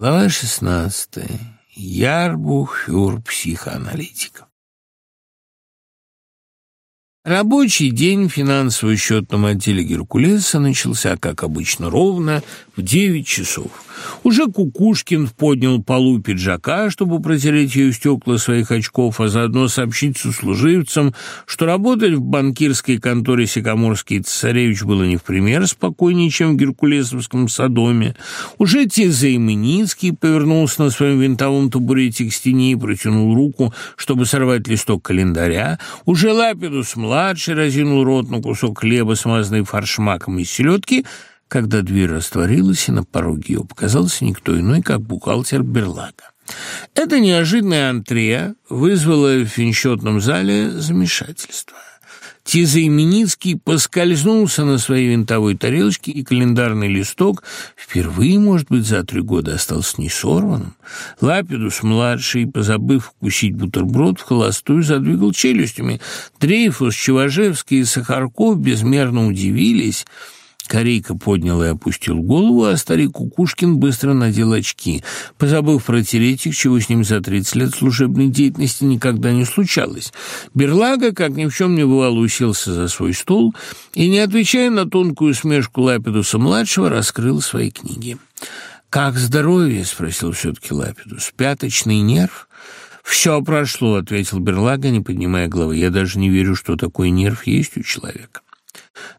Глава 16. Ярбу Хюр психоаналитика. Рабочий день финансового счетного отдела Геркулеса начался, как обычно, ровно девять часов. Уже Кукушкин поднял полу пиджака, чтобы протереть ею стекла своих очков, а заодно сообщить сослуживцам, что работать в банкирской конторе Секоморский цесаревич было не в пример спокойнее, чем в Геркулесовском Содоме. Уже Тезаименицкий повернулся на своем винтовом табурете к стене и протянул руку, чтобы сорвать листок календаря. Уже Лапидус-младший разинул рот на кусок хлеба, смазанный фаршмаком из селедки — когда дверь растворилась, и на пороге показался никто иной, как бухгалтер Берлага. Это неожиданное антрея вызвало в финчетном зале замешательство. Тизаименицкий поскользнулся на своей винтовой тарелочке, и календарный листок впервые, может быть, за три года остался не сорванным. Лапидус-младший, позабыв вкусить бутерброд, в холостую задвигал челюстями. Дрейфус, Чеважевский и Сахарков безмерно удивились — Корейка поднял и опустил голову, а старик Кукушкин быстро надел очки. Позабыв про теоретик, чего с ним за 30 лет служебной деятельности никогда не случалось. Берлага, как ни в чем не бывало, уселся за свой стол и, не отвечая на тонкую смешку Лапидуса-младшего, раскрыл свои книги. «Как здоровье?» — спросил все-таки Лапидус. «Пяточный нерв?» «Все прошло», — ответил Берлага, не поднимая головы. «Я даже не верю, что такой нерв есть у человека».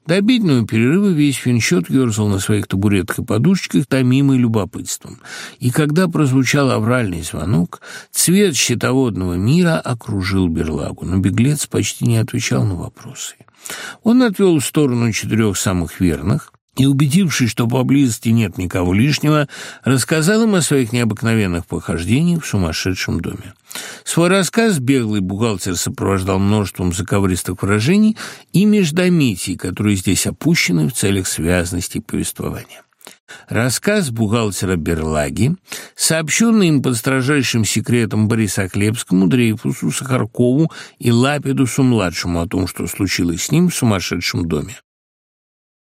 До перерыва весь финчет ерзал на своих табуретках и подушечках, томимый любопытством. И когда прозвучал авральный звонок, цвет щитоводного мира окружил берлагу, но беглец почти не отвечал на вопросы. Он отвел в сторону четырех самых верных, и убедившись, что поблизости нет никого лишнего, рассказал им о своих необыкновенных похождениях в сумасшедшем доме. Свой рассказ беглый бухгалтер сопровождал множеством заковыристых выражений и междометий, которые здесь опущены в целях связности повествования. Рассказ бухгалтера Берлаги, сообщенный им под строжайшим секретом Бориса Хлебскому, Дрейфусу, Сахаркову и Лапидусу-младшему о том, что случилось с ним в сумасшедшем доме.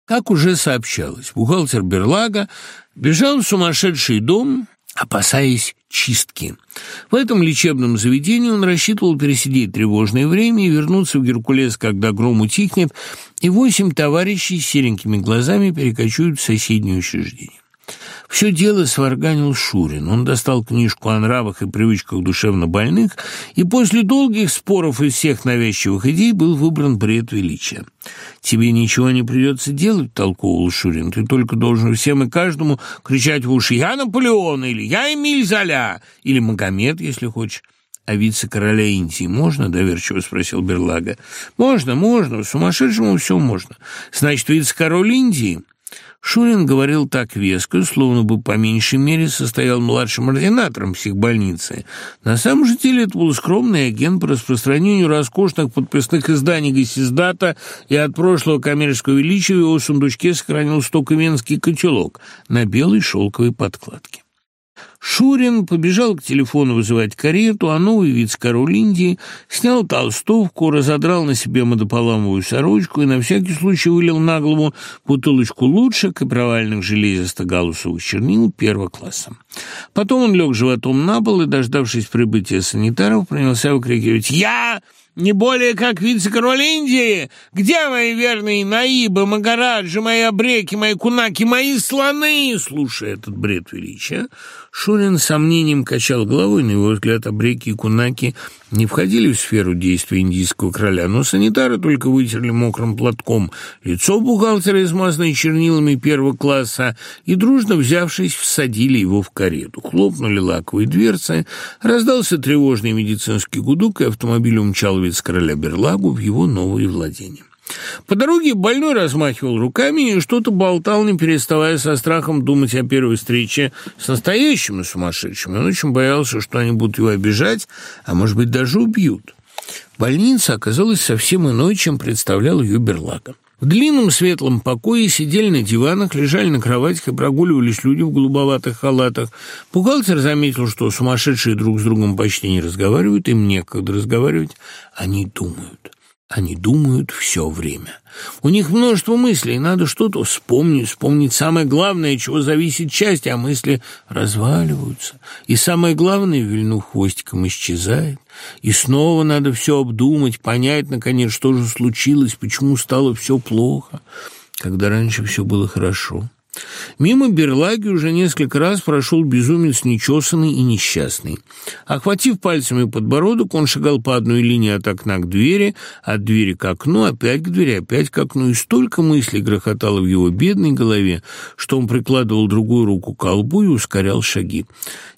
Как уже сообщалось, бухгалтер Берлага бежал в сумасшедший дом, опасаясь чистки. В этом лечебном заведении он рассчитывал пересидеть тревожное время и вернуться в Геркулес, когда гром утихнет, и восемь товарищей с серенькими глазами перекочуют в соседнее учреждение. Все дело сварганил Шурин. Он достал книжку о нравах и привычках душевно больных, и после долгих споров из всех навязчивых идей был выбран бред величия. «Тебе ничего не придется делать», — толковал Шурин. «Ты только должен всем и каждому кричать в уши «Я Наполеон» или «Я Эмиль Золя» или «Магомед», если хочешь». «А вице-короля Индии можно?» — доверчиво спросил Берлага. «Можно, можно. Сумасшедшему все можно. Значит, вице-король Индии...» Шурин говорил так веско, словно бы по меньшей мере состоял младшим ординатором психбольницы. На самом же деле это был скромный агент по распространению роскошных подписных изданий Гасиздата, и от прошлого коммерческого величия в его сундучке сохранил стокоменский котелок на белой шелковой подкладке. Шурин побежал к телефону вызывать карету, а новый вид с снял толстовку, разодрал на себе модополамовую сорочку и на всякий случай вылил на голову бутылочку лучшек и провальных железисто-галусовых чернил первого класса. Потом он лег животом на пол и, дождавшись прибытия санитаров, принялся выкрикивать «Я!» не более как вице-король Индии. Где мои верные наибы, магараджи, мои обреки, мои кунаки, мои слоны?» Слушая этот бред величия, Шурин сомнением качал головой, на его взгляд обреки и кунаки не входили в сферу действия индийского короля, но санитары только вытерли мокрым платком лицо бухгалтера, измазанное чернилами первого класса, и, дружно взявшись, всадили его в карету. Хлопнули лаковые дверцы, раздался тревожный медицинский гудок, и автомобиль умчал ведь с короля Берлагу в его новые владения. По дороге больной размахивал руками и что-то болтал, не переставая со страхом думать о первой встрече с настоящими сумасшедшими. Он очень боялся, что они будут его обижать, а может быть даже убьют. Больница оказалась совсем иной, чем представлял ее Берлага. В длинном светлом покое сидели на диванах, лежали на кроватях и прогуливались люди в голубоватых халатах. Бухгалтер заметил, что сумасшедшие друг с другом почти не разговаривают, им некогда разговаривать, они думают. Они думают все время. У них множество мыслей, надо что-то вспомнить, вспомнить самое главное, чего зависит часть, а мысли разваливаются. И самое главное, вильнув хвостиком, исчезает. И снова надо все обдумать, понять, наконец, что же случилось, почему стало все плохо, когда раньше все было хорошо. Мимо берлаги уже несколько раз прошел безумец нечесанный и несчастный. Охватив пальцами подбородок, он шагал по одной линии от окна к двери, от двери к окну, опять к двери, опять к окну, и столько мыслей грохотало в его бедной голове, что он прикладывал другую руку к колбу и ускорял шаги.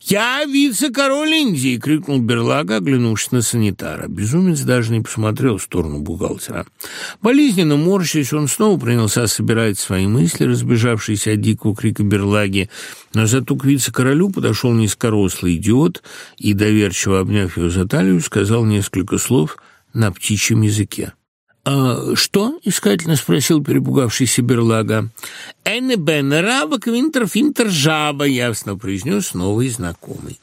«Я вице-король Индии!» — крикнул Берлага, оглянувшись на санитара. Безумец даже не посмотрел в сторону бухгалтера. Болезненно морщись, он снова принялся собирать свои мысли, разбежавшиеся дикого крика Берлаги, но зато к вице королю подошел низкорослый идиот и, доверчиво обняв его за талию, сказал несколько слов на птичьем языке. «А что?» — искательно спросил перепугавшийся Берлага. «Энне бен рабок винтер финтер жаба», — ясно произнес новый знакомый.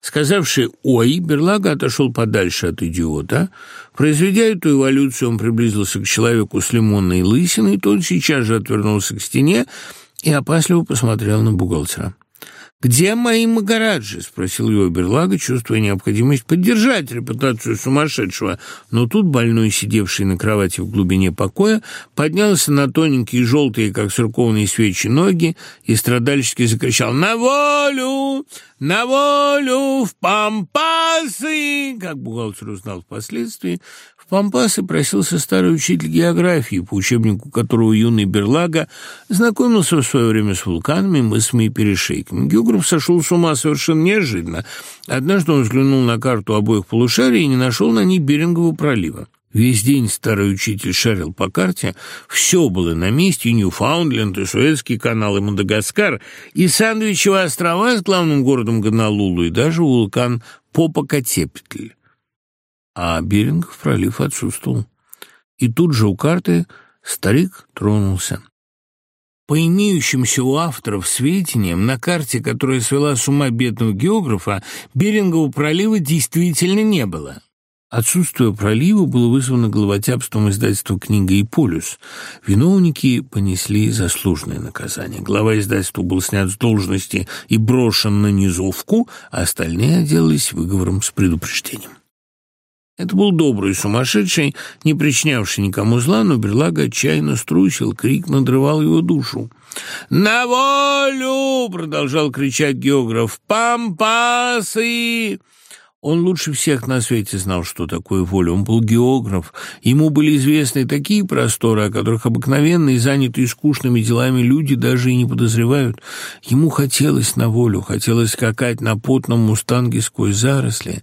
Сказавший «Ой», Берлага отошел подальше от идиота. Произведя эту эволюцию, он приблизился к человеку с лимонной лысиной, тот сейчас же отвернулся к стене и опасливо посмотрел на бухгалтера. «Где мои магараджи?» — спросил его Берлага, чувствуя необходимость поддержать репутацию сумасшедшего. Но тут больной, сидевший на кровати в глубине покоя, поднялся на тоненькие желтые, как церковные свечи, ноги и страдальчески закричал «На волю! «На волю в Пампасы!» Как бухгалтер узнал впоследствии, в Пампасы просился старый учитель географии, по учебнику которого юный Берлага знакомился в свое время с вулканами, мысами и перешейками. Географ сошел с ума совершенно неожиданно. Однажды он взглянул на карту обоих полушарий и не нашел на ней Берингового пролива. Весь день старый учитель шарил по карте, все было на месте, и Ньюфаундленд, и Суэцкий канал, и Мадагаскар, и Сандвичевые острова с главным городом Гонолулу, и даже вулкан Попокотепетль. А Берингов пролив отсутствовал. И тут же у карты старик тронулся. По имеющимся у авторов сведениям, на карте, которая свела с ума бедного географа, Берингову пролива действительно не было. Отсутствие пролива было вызвано головотяпством издательства книга и полюс». Виновники понесли заслуженное наказание. Глава издательства был снят с должности и брошен на низовку, а остальные отделались выговором с предупреждением. Это был добрый сумасшедший, не причинявший никому зла, но Берлага отчаянно струсил, крик надрывал его душу. «На волю!» — продолжал кричать географ. «Пампасы!» Он лучше всех на свете знал, что такое воля. Он был географ. Ему были известны такие просторы, о которых обыкновенные, занятые скучными делами люди даже и не подозревают. Ему хотелось на волю, хотелось скакать на потном мустанге сквозь заросли.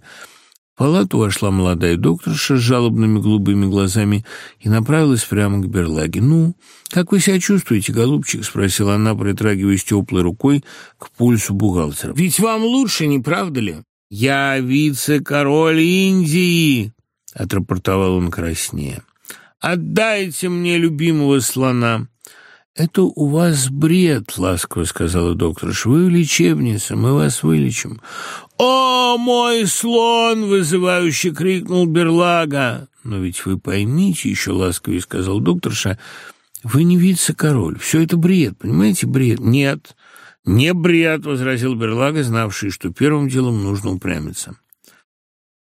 В палату вошла молодая докторша с жалобными голубыми глазами и направилась прямо к берлаге. «Ну, как вы себя чувствуете, голубчик?» — спросила она, притрагиваясь теплой рукой к пульсу бухгалтера. «Ведь вам лучше, не правда ли?» «Я вице-король Индии!» — отрапортовал он краснее. «Отдайте мне любимого слона!» «Это у вас бред», — ласково сказала доктор. «Вы в лечебнице, мы вас вылечим». «О, мой слон!» — вызывающе крикнул Берлага. «Но ведь вы поймите еще ласковее», — сказал докторша. «Вы не вице-король. Все это бред, понимаете, бред». «Нет», не бред, — возразил Берлагес, знавший, что первым делом нужно упрямиться.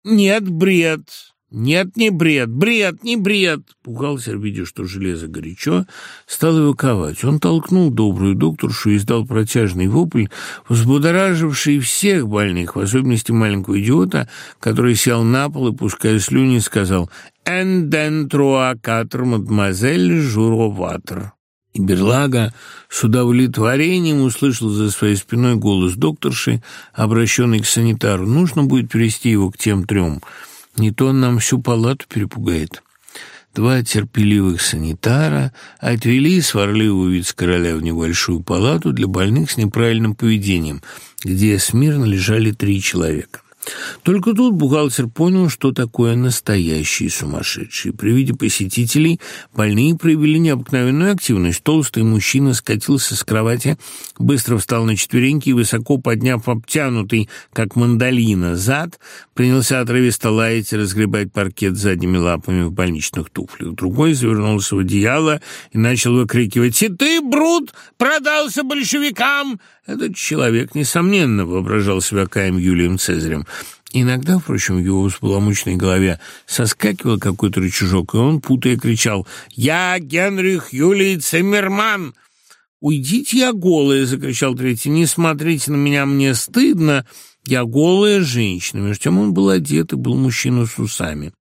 «Нет, бред! Нет, не бред! Бред, не бред!» Пугался, видя, что железо горячо, стал его ковать. Он толкнул добрую докторшу и издал протяжный вопль, взбудораживший всех больных, в особенности маленького идиота, который сел на пол и, пуская слюни, сказал «Энден труа катр, мадемуазель Журоватр». Берлага с удовлетворением услышал за своей спиной голос докторши, обращенный к санитару. Нужно будет привести его к тем трем. Не то он нам всю палату перепугает. Два терпеливых санитара отвели сварливого вице-короля в небольшую палату для больных с неправильным поведением, где смирно лежали три человека. Только тут бухгалтер понял, что такое настоящий сумасшедший. При виде посетителей больные проявили необыкновенную активность. Толстый мужчина скатился с кровати, быстро встал на четвереньки и, высоко подняв обтянутый, как мандолина, зад, принялся отрывисто лаять и разгребать паркет задними лапами в больничных туфлях. Другой завернулся в одеяло и начал выкрикивать «И ты, Брут, продался большевикам! Этот человек, несомненно, воображал себя Каем Юлием Цезарем. Иногда, впрочем, в его споломучной голове соскакивал какой-то рычажок, и он, путая, кричал «Я Генрих Юлий Циммерман!» «Уйдите, я голая!» — закричал третий. «Не смотрите на меня, мне стыдно! Я голая женщина!» Между тем он был одет и был мужчина с усами.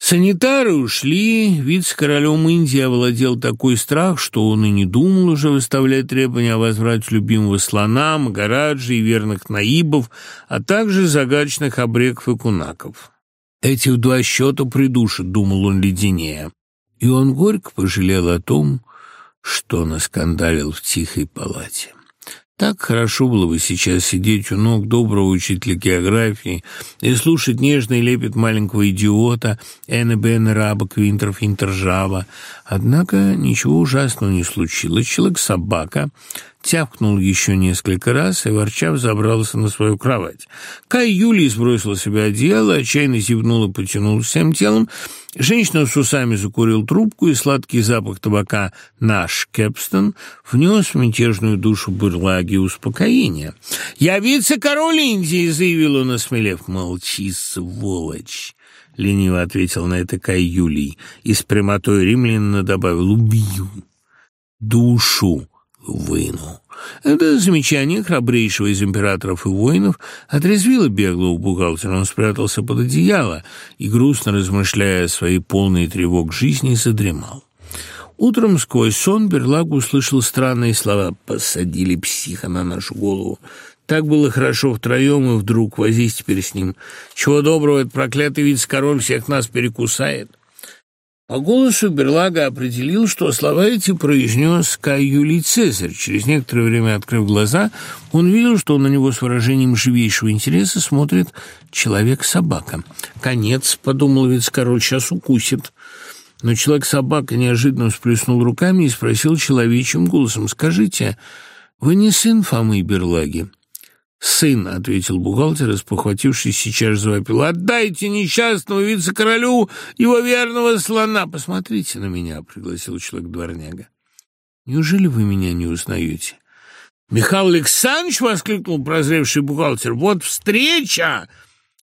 Санитары ушли, вид королем Индии овладел такой страх, что он и не думал уже выставлять требования о возврате любимого слона, магараджи и верных наибов, а также загадочных обреков и кунаков. «Эти в два счета придушат», — думал он леденее. И он горько пожалел о том, что наскандалил в тихой палате. Так хорошо было бы сейчас сидеть у ног доброго учителя географии и слушать нежный лепет маленького идиота Энна Бен Раба Квинтер Финтержава. Однако ничего ужасного не случилось. Человек-собака тявкнул еще несколько раз, и ворчав забрался на свою кровать. Кай Юлий сбросила себя одеяло, отчаянно зевнул и потянул всем телом. Женщина с усами закурил трубку, и сладкий запах табака «Наш Кепстон» внес в мятежную душу бурлаги успокоения. «Я вице-король Индии!» — заявил он, осмелев. «Молчи, сволочь!» — лениво ответил на это Кай Юлий, и с прямотой римлянина добавил «Убью!» «Душу!» войну. Это замечание храбрейшего из императоров и воинов отрезвило беглого бухгалтера. Он спрятался под одеяло и, грустно размышляя о своей полной тревог жизни, задремал. Утром сквозь сон Берлагу услышал странные слова «посадили психа на нашу голову». Так было хорошо втроем, и вдруг возись теперь с ним. Чего доброго, этот проклятый вице-король всех нас перекусает. По голосу Берлага определил, что слова эти произнес Кай Юлий Цезарь. Через некоторое время, открыв глаза, он видел, что на него с выражением живейшего интереса смотрит человек-собака. «Конец», — подумал ведь король, — «сейчас укусит». Но человек-собака неожиданно всплеснул руками и спросил человечьим голосом, «Скажите, вы не сын Фомы Берлаги?» «Сын», — ответил бухгалтер, испохватившись сейчас завопил, — «отдайте несчастному вице-королю его верного слона!» «Посмотрите на меня», — пригласил человек-дворняга. «Неужели вы меня не узнаете?» «Михаил Александрович!» — воскликнул прозревший бухгалтер. «Вот встреча!»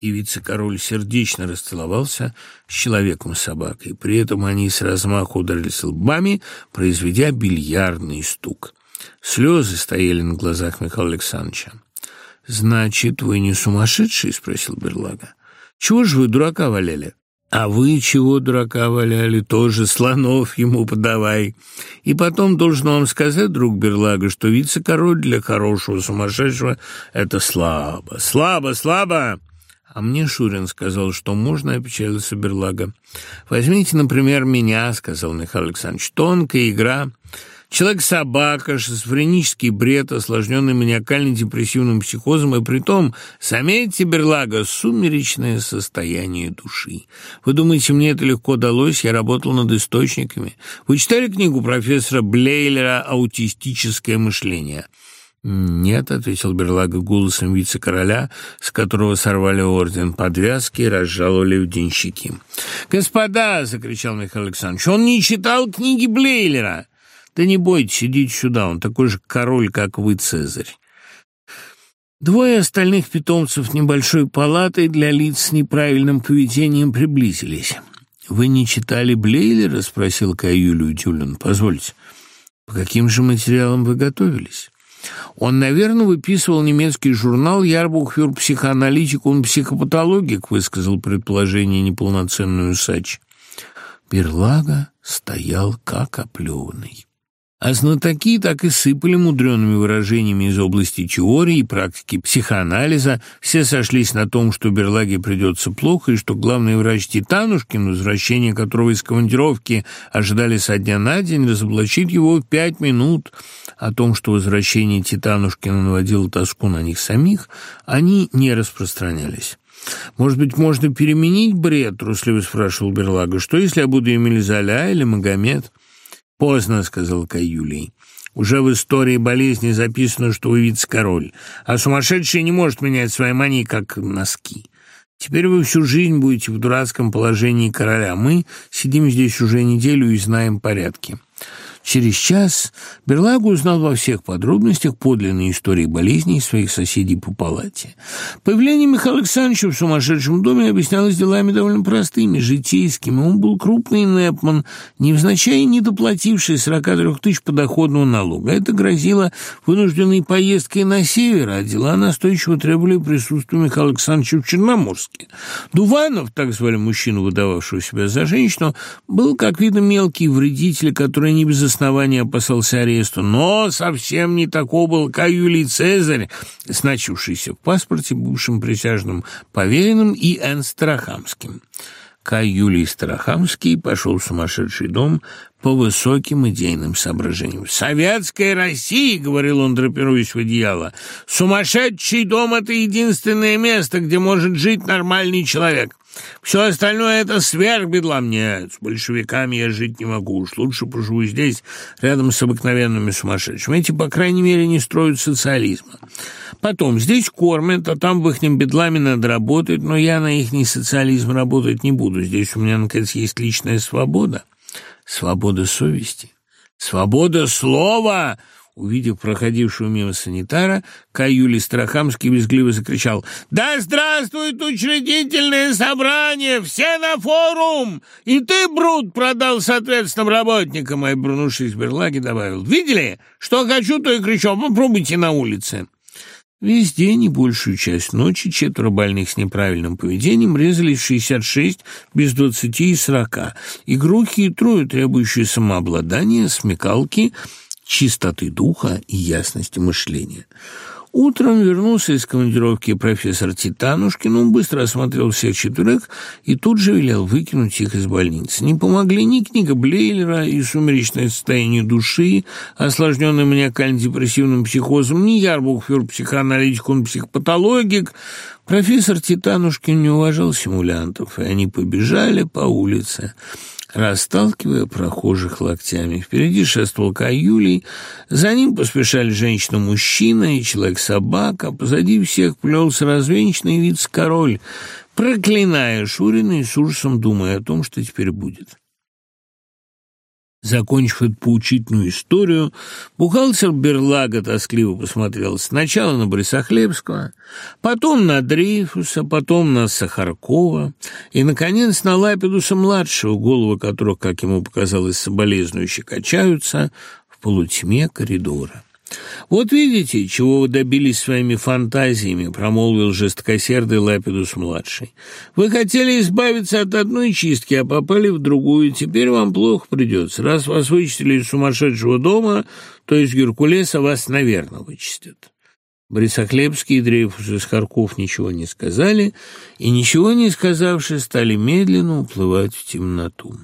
И вице-король сердечно расцеловался с человеком-собакой. При этом они с размаху ударились лбами, произведя бильярдный стук. Слезы стояли на глазах Михаила Александровича. «Значит, вы не сумасшедший?» — спросил Берлага. «Чего же вы дурака валяли?» «А вы чего дурака валяли? Тоже слонов ему подавай. И потом должен вам сказать, друг Берлага, что вице-король для хорошего сумасшедшего — это слабо, слабо, слабо!» «А мне Шурин сказал, что можно», — опечалился Берлага. «Возьмите, например, меня», — сказал Михаил Александрович. «Тонкая игра, Человек собака, шизофренический бред, осложненный маниакальным депрессивным психозом, и притом самец Берлага – сумеречное состояние души. Вы думаете, мне это легко далось? Я работал над источниками. Вы читали книгу профессора Блейлера «Аутистическое мышление»? «Нет», — ответил Берлага голосом вице-короля, с которого сорвали орден подвязки и разжаловали в денщики. «Господа!» — закричал Михаил Александрович. «Он не читал книги Блейлера!» Да не бойтесь, идите сюда, он такой же король, как вы, Цезарь. Двое остальных питомцев небольшой палаты для лиц с неправильным поведением приблизились. «Вы не читали Блейлера?» — спросил Каюлю Тюлин. «Позвольте, по каким же материалам вы готовились?» Он, наверное, выписывал немецкий журнал «Ярбухвюр он психопатологик», высказал предположение неполноценную Сач. Берлага стоял как оплеванный а знатоки так и сыпали мудреными выражениями из области теории и практики психоанализа, все сошлись на том, что Берлаге придется плохо, и что главный врач Титанушкин, возвращение которого из командировки ожидали со дня на день, разоблачит его в пять минут. О том, что возвращение Титанушкина наводило тоску на них самих, они не распространялись. «Может быть, можно переменить бред?» – трусливо спрашивал Берлага. «Что, если я буду Эмиль Золя или Магомед?» Поздно, сказал Каюлий. Уже в истории болезни записано, что Уиц король, а сумасшедший не может менять свои мании, как носки. Теперь вы всю жизнь будете в дурацком положении короля. Мы сидим здесь уже неделю и знаем порядки. Через час Берлагу узнал во всех подробностях подлинной истории болезней своих соседей по палате. Появление Михаила Александровича в сумасшедшем доме объяснялось делами довольно простыми, житейскими. Он был крупный Непман, невзначай не доплативший 43 тысяч подоходного налога. Это грозило вынужденной поездкой на север, а дела настойчиво требовали присутствия Михаила Александровича в Черноморске. Дуванов, так звали мужчину, выдававшего себя за женщину, был, как видно, мелкий вредитель, который не без основания опасался аресту, но совсем не такой был, как Юлий Цезарь, значившийся в паспорте бывшим присяжным поверенным и Н. Страхамским. Кай Юлий Страхамский пошел в сумасшедший дом по высоким идейным соображениям. «В советской России, — говорил он, драпируясь в одеяло, — сумасшедший дом — это единственное место, где может жить нормальный человек. Все остальное — это сверх бедломнец. Большевиками я жить не могу. Уж лучше поживу здесь, рядом с обыкновенными сумасшедшими. Эти, по крайней мере, не строят социализма. Потом, здесь кормят, а там в ихнем бедламе надо работать, но я на ихний социализм работать не буду. Здесь у меня, наконец, есть личная свобода. Свобода совести. Свобода слова — Увидев проходившего мимо санитара, Кай Юлий Страхамский визгливо закричал «Да здравствует учредительное собрание! Все на форум! И ты, Брут, продал соответственным работникам!» А Брунувшись Берлаги добавил «Видели? Что хочу, то и кричу! «Ну, Попробуйте на улице!» Весь день и большую часть ночи четверо больных с неправильным поведением резали 66 без 20 и 40. Игрухи и трое, требующие самообладания, смекалки – чистоты духа и ясности мышления. Утром вернулся из командировки профессор Титанушкин, он быстро осмотрел всех четверых и тут же велел выкинуть их из больницы. Не помогли ни книга Блейлера и сумеречное состояние души, осложненное маниакально-депрессивным психозом, ни ярбухфюр психоаналитик, он психопатологик. Профессор Титанушкин не уважал симулянтов, и они побежали по улице. Расталкивая прохожих локтями. Впереди шествовал Каюлий, за ним поспешали женщина-мужчина и человек-собака, позади всех плелся развенчанный вице-король, проклиная Шурина и с ужасом думая о том, что теперь будет. Закончив поучительную историю, бухгалтер Берлагот тоскливо посмотрел сначала на Бориса Хлебского, потом на Дрейфуса, потом на Сахаркова и, наконец, на Лапидуса-младшего, головы которого, как ему показалось, соболезнующе качаются в полутьме коридора. Вот видите, чего вы добились своими фантазиями, промолвил жесткосердый Лапидус-младший. Вы хотели избавиться от одной чистки, а попали в другую. Теперь вам плохо придется. Раз вас вычислили из сумасшедшего дома, то из Геркулеса вас, наверное, вычистят. Борисоклебский и Дрейфус из Харков ничего не сказали, и, ничего не сказавши, стали медленно уплывать в темноту.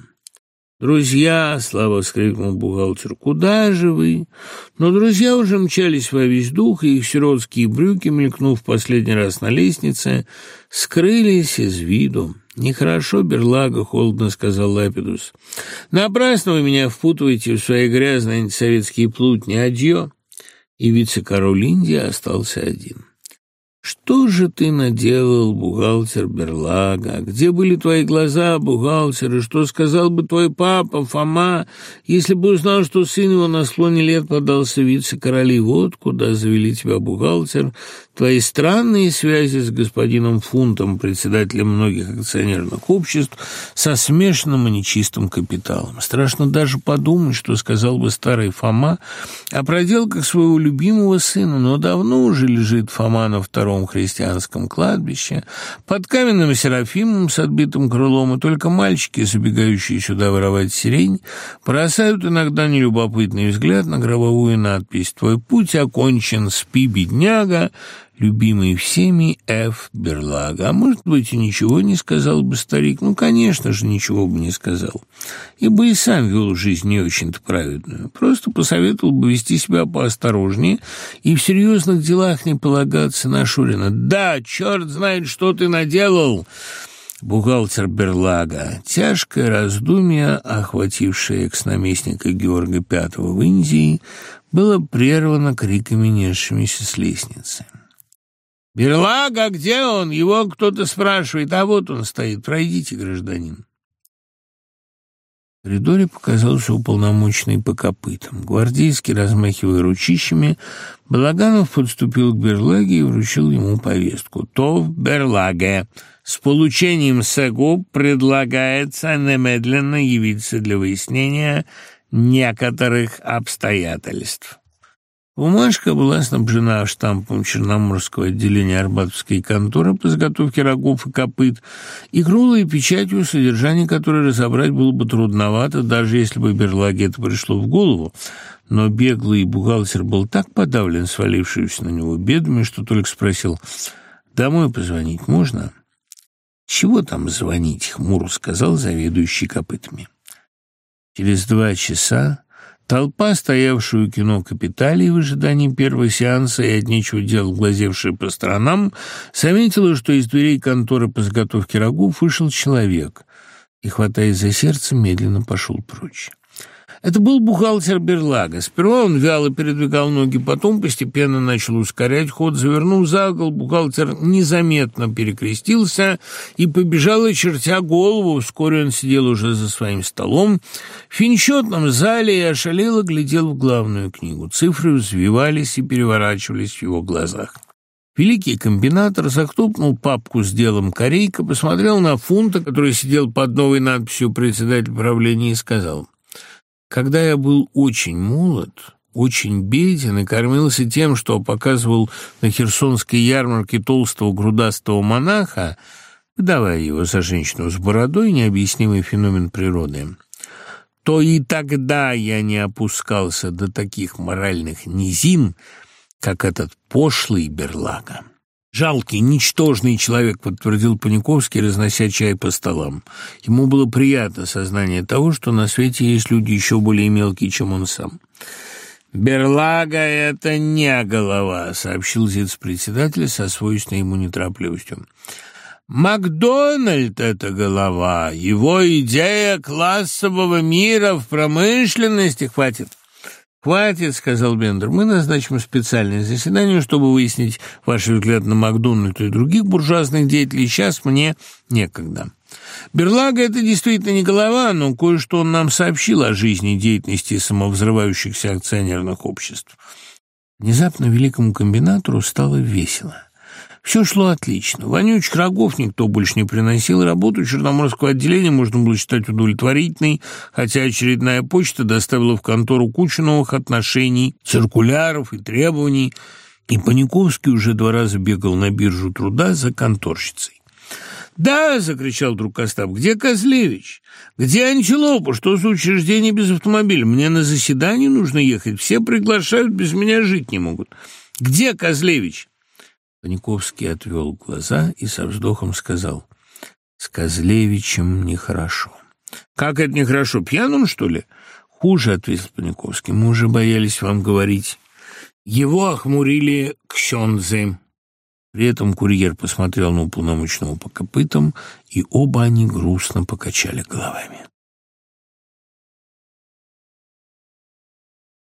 Друзья, слава вскрикнул бухгалтер, куда же вы? Но друзья уже мчались во весь дух, и их сиротские брюки, мелькнув последний раз на лестнице, скрылись из виду. «Нехорошо, Берлага», — холодно сказал Лапидус. «Напрасно вы меня впутываете в свои грязные антисоветские плутни. Адьё!» И вице-король Индии остался один. Что же ты наделал, бухгалтер Берлага? Где были твои глаза, бухгалтер, и что сказал бы твой папа, Фома, если бы узнал, что сын его на слоне лет подался вице-короли? Вот куда завели тебя, бухгалтер, Твои странные связи с господином Фунтом, председателем многих акционерных обществ, со смешанным и нечистым капиталом. Страшно даже подумать, что сказал бы старый Фома о проделках своего любимого сына, но давно уже лежит Фома на втором христианском кладбище, под каменным серафимом с отбитым крылом, и только мальчики, забегающие сюда воровать сирень, бросают иногда нелюбопытный взгляд на гробовую надпись «Твой путь окончен, спи, бедняга», Любимый всеми Ф. Берлага. А может быть, и ничего не сказал бы старик? Ну, конечно же, ничего бы не сказал. Ибо и сам вел жизнь не очень-то праведную. Просто посоветовал бы вести себя поосторожнее и в серьезных делах не полагаться на Шурина. «Да, черт знает, что ты наделал!» бухгалтер Берлага, тяжкое раздумье, охватившее экс-наместника Георга V в Индии, было прервано криками несшимися с лестницы. «Берлага, где он? Его кто-то спрашивает. А вот он стоит. Пройдите, гражданин». В коридоре показался уполномоченный по копытам. Гвардейский, размахивая ручищами, Балаганов подступил к Берлаге и вручил ему повестку. «То в Берлаге с получением СЭГУ предлагается немедленно явиться для выяснения некоторых обстоятельств». Бумажка была снабжена штампом Черноморского отделения Арбатовской конторы по заготовке рогов и копыт и круглой печатью, содержание которой разобрать было бы трудновато, даже если бы Берлаге это пришло в голову. Но беглый бухгалтер был так подавлен свалившимся на него бедами, что только спросил «Домой позвонить можно?» «Чего там звонить?» — хмуро сказал заведующий копытами. Через два часа Толпа, стоявшую кино «Капиталий» в ожидании первого сеанса и от нечего дел глазевшая по сторонам, заметила, что из дверей конторы по заготовке рогов вышел человек и, хватаясь за сердце, медленно пошел прочь. Это был бухгалтер Берлага. Сперва он вяло передвигал ноги, потом постепенно начал ускорять ход, завернул за угол, бухгалтер незаметно перекрестился и побежал, очертя голову. Вскоре он сидел уже за своим столом в финчетном зале и ошалело глядел в главную книгу. Цифры взвивались и переворачивались в его глазах. Великий комбинатор захтопнул папку с делом корейка, посмотрел на фунта, который сидел под новой надписью «Председатель правления» и сказал – когда я был очень молод, очень беден и кормился тем, что показывал на Херсонской ярмарке толстого грудастого монаха, выдавая его за женщину с бородой, необъяснимый феномен природы, то и тогда я не опускался до таких моральных низин, как этот пошлый берлага. Жалкий, ничтожный человек, подтвердил Паниковский, разнося чай по столам. Ему было приятно сознание того, что на свете есть люди еще более мелкие, чем он сам. «Берлага — это не голова», — сообщил зиц-председатель со свойственной ему неторопливостью. «Макдональд — это голова. Его идея классового мира в промышленности хватит». Хватит, сказал Бендер. Мы назначим специальное заседание, чтобы выяснить ваши взгляды на Макдональд и других буржуазных деятелей. Сейчас мне некогда. Берлага — это действительно не голова, но кое-что он нам сообщил о жизни и деятельности самовзрывающихся акционерных обществ. Внезапно великому комбинатору стало весело все шло отлично. Вонючек рогов никто больше не приносил, работу Черноморского отделения можно было считать удовлетворительной, хотя очередная почта доставила в контору кучу новых отношений, циркуляров и требований, и Паниковский уже два раза бегал на биржу труда за конторщицей. «Да!» — закричал друг Остап. «Где Козлевич? Где Анчелопа? Что за учреждение без автомобиля? Мне на заседание нужно ехать. Все приглашают, без меня жить не могут. Где Козлевич?» Паниковский отвел глаза и со вздохом сказал. «С «Сказлевичем нехорошо». «Как это нехорошо? Пьяным, что ли?» «Хуже», — ответил Паниковский. «Мы уже боялись вам говорить». Его охмурили ксензы. При этом курьер посмотрел на уполномоченного по копытам, и оба они грустно покачали головами.